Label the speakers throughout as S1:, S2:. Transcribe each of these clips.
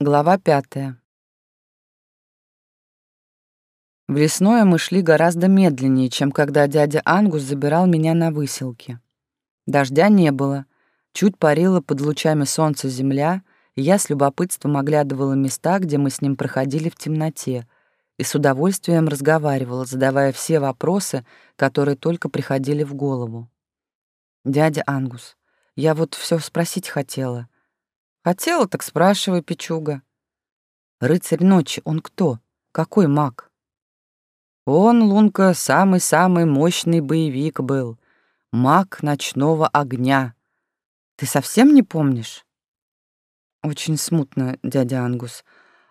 S1: Глава пятая. В лесное мы шли гораздо медленнее, чем когда дядя Ангус забирал меня на выселке. Дождя не было, чуть парила под лучами солнца земля, и я с любопытством оглядывала места, где мы с ним проходили в темноте, и с удовольствием разговаривала, задавая все вопросы, которые только приходили в голову. «Дядя Ангус, я вот все спросить хотела», Хотела, так спрашивай, Печуга. Рыцарь ночи, он кто? Какой маг? Он, Лунка, самый-самый мощный боевик был. Маг ночного огня. Ты совсем не помнишь? Очень смутно, дядя Ангус.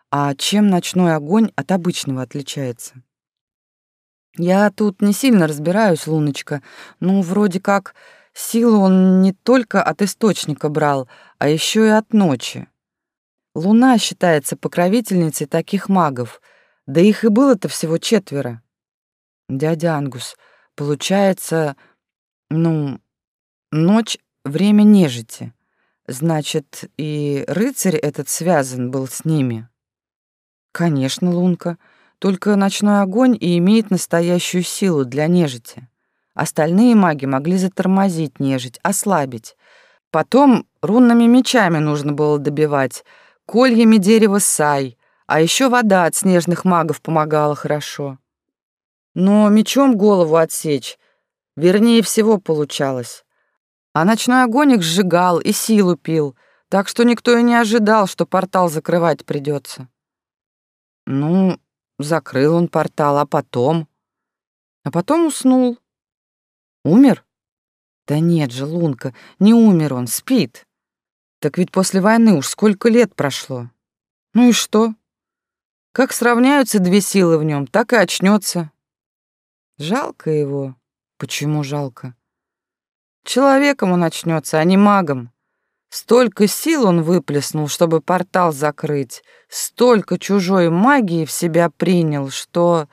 S1: А чем ночной огонь от обычного отличается? Я тут не сильно разбираюсь, Луночка. Ну, вроде как Силу он не только от источника брал, а еще и от ночи. Луна считается покровительницей таких магов, да их и было-то всего четверо. Дядя Ангус, получается, ну, ночь — время нежити. Значит, и рыцарь этот связан был с ними. Конечно, Лунка, только ночной огонь и имеет настоящую силу для нежити. Остальные маги могли затормозить нежить, ослабить. Потом рунными мечами нужно было добивать, кольями дерева сай, а еще вода от снежных магов помогала хорошо. Но мечом голову отсечь, вернее всего, получалось. А ночной огонь их сжигал и силу пил, так что никто и не ожидал, что портал закрывать придется. Ну, закрыл он портал, а потом... А потом уснул. Умер? Да нет же, Лунка, не умер он, спит. Так ведь после войны уж сколько лет прошло. Ну и что? Как сравняются две силы в нем, так и очнется. Жалко его. Почему жалко? Человеком он очнется, а не магом. Столько сил он выплеснул, чтобы портал закрыть, столько чужой магии в себя принял, что...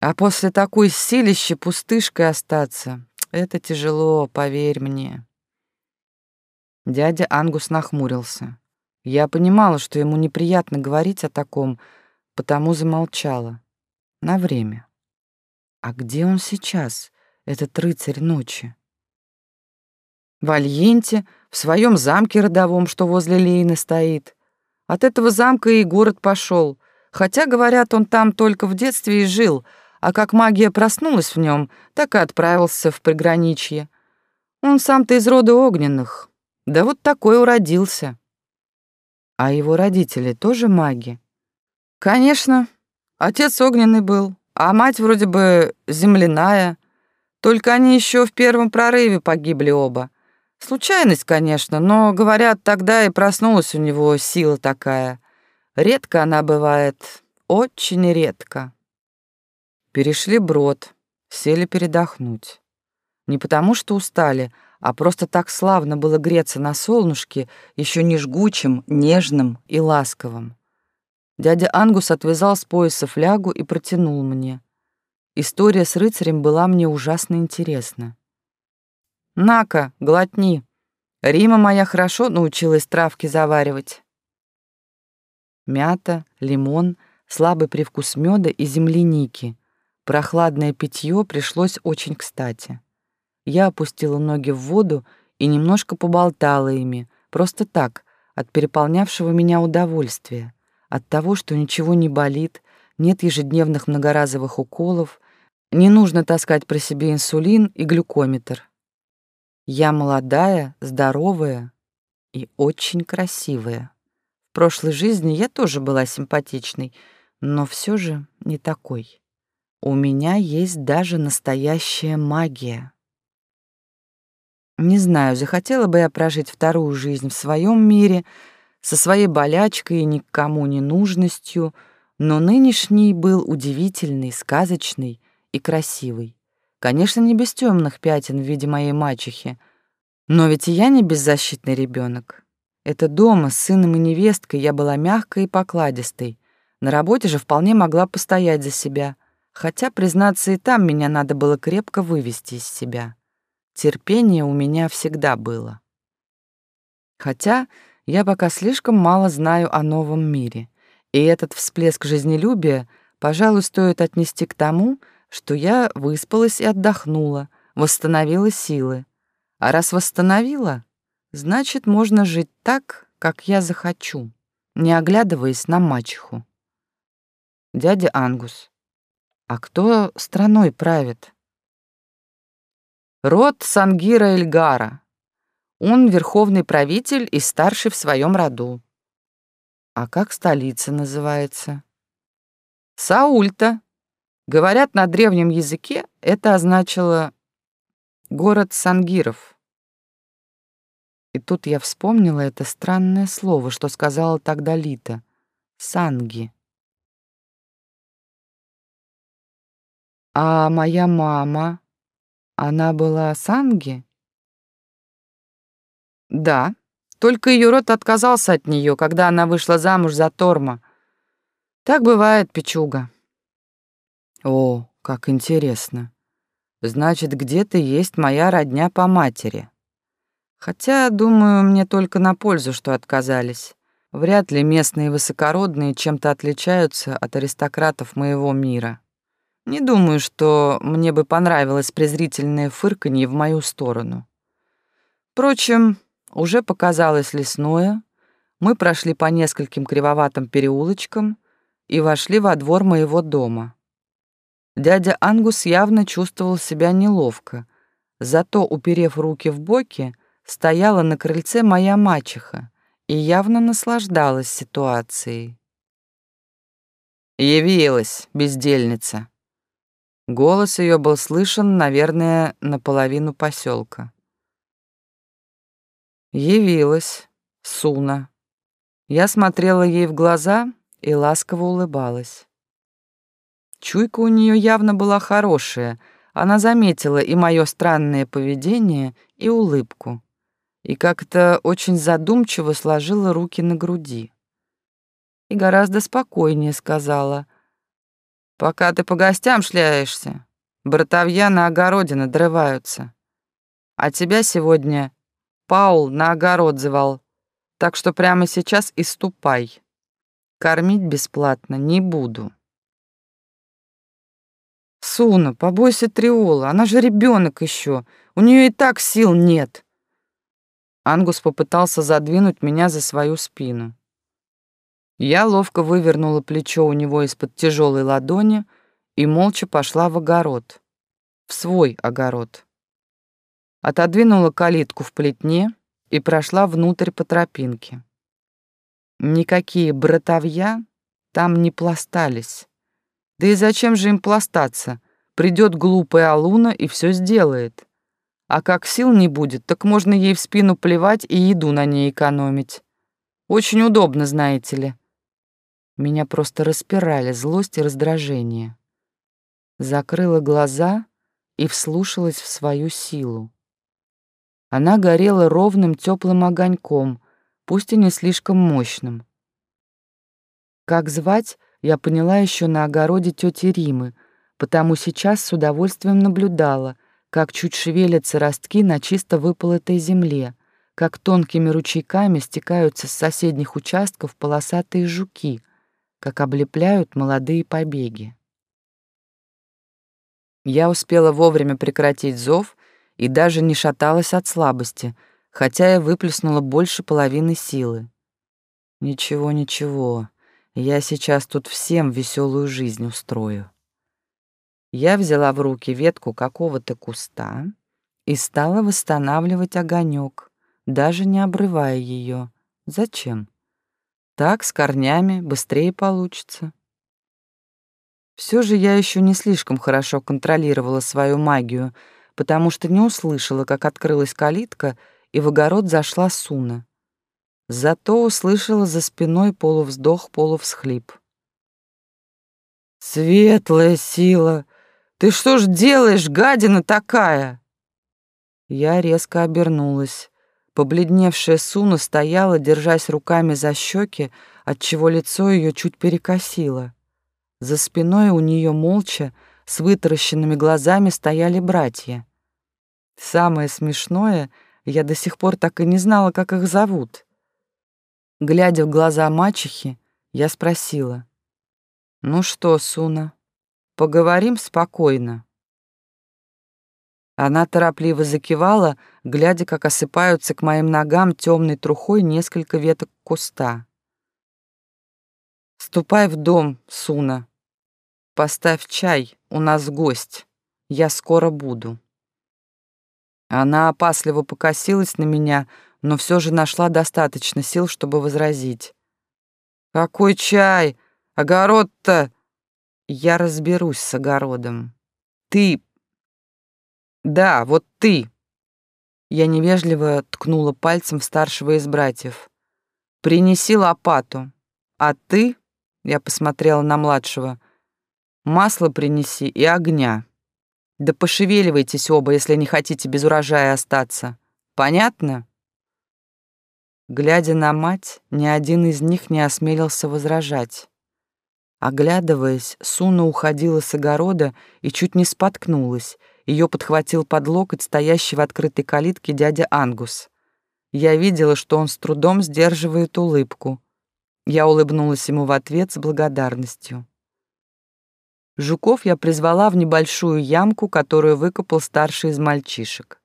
S1: А после такой силища пустышкой остаться — это тяжело, поверь мне. Дядя Ангус нахмурился. Я понимала, что ему неприятно говорить о таком, потому замолчала. На время. А где он сейчас, этот рыцарь ночи? В Альенте, в своем замке родовом, что возле Лейны стоит. От этого замка и город пошел, хотя, говорят, он там только в детстве и жил — а как магия проснулась в нем, так и отправился в приграничье. Он сам-то из рода огненных, да вот такой уродился. А его родители тоже маги? Конечно, отец огненный был, а мать вроде бы земляная, только они еще в первом прорыве погибли оба. Случайность, конечно, но, говорят, тогда и проснулась у него сила такая. Редко она бывает, очень редко. Перешли брод, сели передохнуть. Не потому что устали, а просто так славно было греться на солнышке, еще не жгучим, нежным и ласковым. Дядя Ангус отвязал с пояса флягу и протянул мне. История с рыцарем была мне ужасно интересна. «На-ка, глотни. Рима моя хорошо научилась травки заваривать». Мята, лимон, слабый привкус меда и земляники — Прохладное питье пришлось очень кстати. Я опустила ноги в воду и немножко поболтала ими, просто так, от переполнявшего меня удовольствия, от того, что ничего не болит, нет ежедневных многоразовых уколов, не нужно таскать при себе инсулин и глюкометр. Я молодая, здоровая и очень красивая. В прошлой жизни я тоже была симпатичной, но все же не такой. У меня есть даже настоящая магия. Не знаю, захотела бы я прожить вторую жизнь в своем мире, со своей болячкой и никому не нужностью, но нынешний был удивительный, сказочный и красивый. Конечно, не без темных пятен в виде моей мачехи, но ведь и я не беззащитный ребенок. Это дома с сыном и невесткой я была мягкой и покладистой. На работе же вполне могла постоять за себя — Хотя, признаться, и там меня надо было крепко вывести из себя. Терпение у меня всегда было. Хотя Я пока слишком мало знаю о новом мире, и этот всплеск жизнелюбия, пожалуй, стоит отнести к тому, что я выспалась и отдохнула, восстановила силы. А раз восстановила, значит, можно жить так, как я захочу, не оглядываясь на мачеху. Дядя Ангус, а кто страной правит? Род Сангира Эльгара. Он верховный правитель и старший в своем роду. А как столица называется? Саульта. Говорят, на древнем языке это означало город Сангиров. И тут я вспомнила это странное слово, что сказала тогда Лита. Санги. А моя мама, она была Санги? Да, только ее род отказался от нее, когда она вышла замуж за Торма. Так бывает, Печуга. О, как интересно. Значит, где-то есть моя родня по матери. Хотя, думаю, мне только на пользу, что отказались. Вряд ли местные высокородные чем-то отличаются от аристократов моего мира. Не думаю, что мне бы понравилось презрительное фырканье в мою сторону. Впрочем, уже показалось лесное, мы прошли по нескольким кривоватым переулочкам и вошли во двор моего дома. Дядя Ангус явно чувствовал себя неловко, зато, уперев руки в боки, стояла на крыльце моя мачеха и явно наслаждалась ситуацией. «Явилась, бездельница!» Голос ее был слышен, наверное, наполовину поселка. Явилась Суна. Я смотрела ей в глаза и ласково улыбалась. Чуйка у нее явно была хорошая. Она заметила и мое странное поведение, и улыбку. И как-то очень задумчиво сложила руки на груди. И гораздо спокойнее сказала — Пока ты по гостям шляешься, братовья на огороде надрываются. А тебя сегодня Паул на огород звал, так что прямо сейчас и ступай. Кормить бесплатно не буду. Суна, побойся Триола, она же ребенок еще, у нее и так сил нет. Ангус попытался задвинуть меня за свою спину. Я ловко вывернула плечо у него из-под тяжелой ладони и молча пошла в огород. В свой огород. Отодвинула калитку в плетне и прошла внутрь по тропинке. Никакие братовья там не пластались. Да и зачем же им пластаться? Придет глупая Алуна и все сделает. А как сил не будет, так можно ей в спину плевать и еду на ней экономить. Очень удобно, знаете ли. Меня просто распирали злость и раздражение. Закрыла глаза и вслушалась в свою силу. Она горела ровным теплым огоньком, пусть и не слишком мощным. Как звать, я поняла еще на огороде тети Римы, потому сейчас с удовольствием наблюдала, как чуть шевелятся ростки на чисто выполотой земле, как тонкими ручейками стекаются с соседних участков полосатые жуки, как облепляют молодые побеги. Я успела вовремя прекратить зов и даже не шаталась от слабости, хотя я выплеснула больше половины силы. Ничего, ничего, я сейчас тут всем веселую жизнь устрою. Я взяла в руки ветку какого-то куста и стала восстанавливать огонек, даже не обрывая ее. Зачем? Так, с корнями, быстрее получится. Все же я еще не слишком хорошо контролировала свою магию, потому что не услышала, как открылась калитка, и в огород зашла Суна. Зато услышала за спиной полувздох, полувсхлип. «Светлая сила! Ты что ж делаешь, гадина такая?» Я резко обернулась. Побледневшая Суна стояла, держась руками за щеки, отчего лицо ее чуть перекосило. За спиной у нее молча, с вытаращенными глазами стояли братья. Самое смешное, я до сих пор так и не знала, как их зовут. Глядя в глаза мачехи, я спросила. «Ну что, Суна, поговорим спокойно?» Она торопливо закивала, глядя, как осыпаются к моим ногам темной трухой несколько веток куста. «Ступай в дом, Суна. Поставь чай, у нас гость. Я скоро буду». Она опасливо покосилась на меня, но все же нашла достаточно сил, чтобы возразить. «Какой чай? Огород-то...» «Я разберусь с огородом. Ты...» «Да, вот ты...» Я невежливо ткнула пальцем в старшего из братьев. «Принеси лопату. А ты...» Я посмотрела на младшего. «Масло принеси и огня». Да пошевеливайтесь оба, если не хотите без урожая остаться. Понятно? Глядя на мать, ни один из них не осмелился возражать. Оглядываясь, Суна уходила с огорода и чуть не споткнулась. Ее подхватил под локоть стоящий в открытой калитке дядя Ангус. Я видела, что он с трудом сдерживает улыбку. Я улыбнулась ему в ответ с благодарностью. Жуков я призвала в небольшую ямку, которую выкопал старший из мальчишек.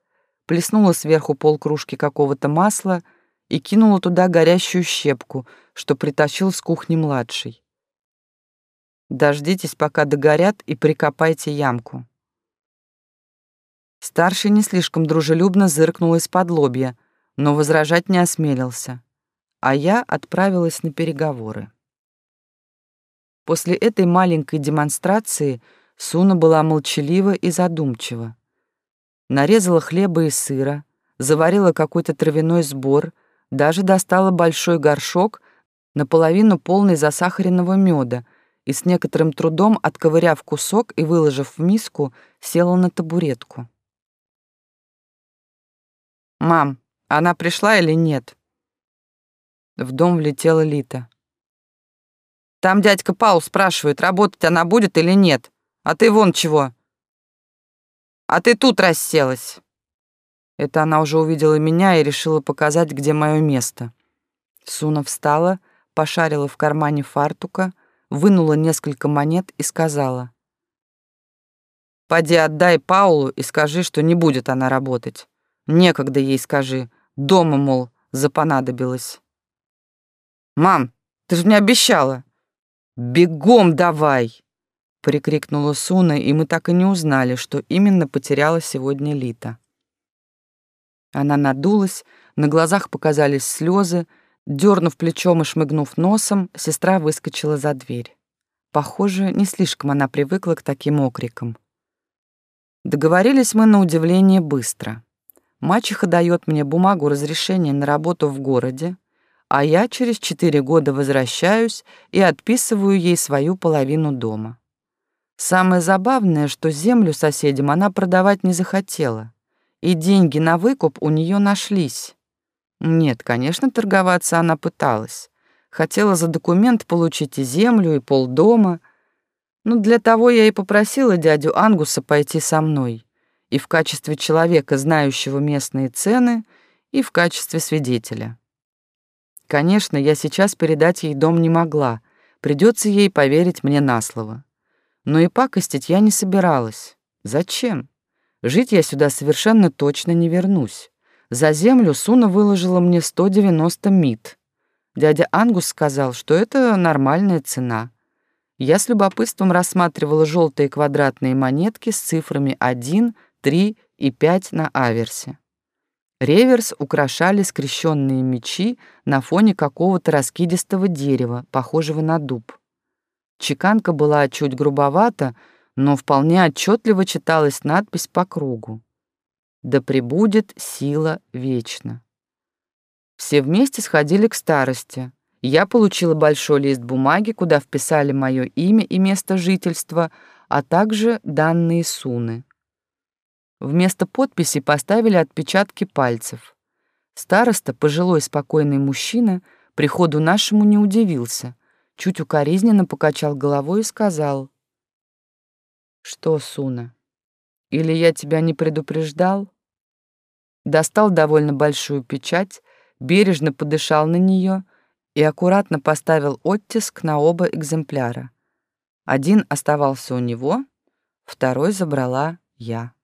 S1: Плеснула сверху полкружки какого-то масла и кинула туда горящую щепку, что притащил с кухни младший. Дождитесь, пока догорят, и прикопайте ямку. Старший не слишком дружелюбно зыркнул из-под лобья, но возражать не осмелился, а я отправилась на переговоры. После этой маленькой демонстрации Суна была молчалива и задумчива. Нарезала хлеба и сыра, заварила какой-то травяной сбор, даже достала большой горшок, наполовину полный засахаренного меда, и с некоторым трудом, отковыряв кусок и выложив в миску, села на табуретку. «Мам, она пришла или нет?» В дом влетела Лита. Там дядька Паул спрашивает, работать она будет или нет. А ты вон чего. А ты тут расселась. Это она уже увидела меня и решила показать, где мое место. Суна встала, пошарила в кармане фартука, вынула несколько монет и сказала. «Поди отдай Паулу и скажи, что не будет она работать. Некогда ей скажи. Дома, мол, запонадобилась». «Мам, ты же мне обещала!» «Бегом давай!» — прикрикнула Суна, и мы так и не узнали, что именно потеряла сегодня Лита. Она надулась, на глазах показались слезы, дернув плечом и шмыгнув носом, сестра выскочила за дверь. Похоже, не слишком она привыкла к таким окрикам. Договорились мы на удивление быстро. Мачеха дает мне бумагу разрешения на работу в городе, а я через четыре года возвращаюсь и отписываю ей свою половину дома. Самое забавное, что землю соседям она продавать не захотела, и деньги на выкуп у нее нашлись. Нет, конечно, торговаться она пыталась. Хотела за документ получить и землю, и полдома. Но для того я и попросила дядю Ангуса пойти со мной. И в качестве человека, знающего местные цены, и в качестве свидетеля. Конечно, я сейчас передать ей дом не могла, придется ей поверить мне на слово. Но и пакостить я не собиралась. Зачем? Жить я сюда совершенно точно не вернусь. За землю Суна выложила мне 190 мит. Дядя Ангус сказал, что это нормальная цена. Я с любопытством рассматривала желтые квадратные монетки с цифрами 1, 3 и 5 на аверсе. Реверс украшали скрещенные мечи на фоне какого-то раскидистого дерева, похожего на дуб. Чеканка была чуть грубовата, но вполне отчетливо читалась надпись по кругу. «Да пребудет сила вечно». Все вместе сходили к старости. Я получила большой лист бумаги, куда вписали мое имя и место жительства, а также данные Суны. Вместо подписи поставили отпечатки пальцев. Староста, пожилой спокойный мужчина, приходу нашему не удивился, чуть укоризненно покачал головой и сказал. «Что, Суна, или я тебя не предупреждал?» Достал довольно большую печать, бережно подышал на нее и аккуратно поставил оттиск на оба экземпляра. Один оставался у него, второй забрала я.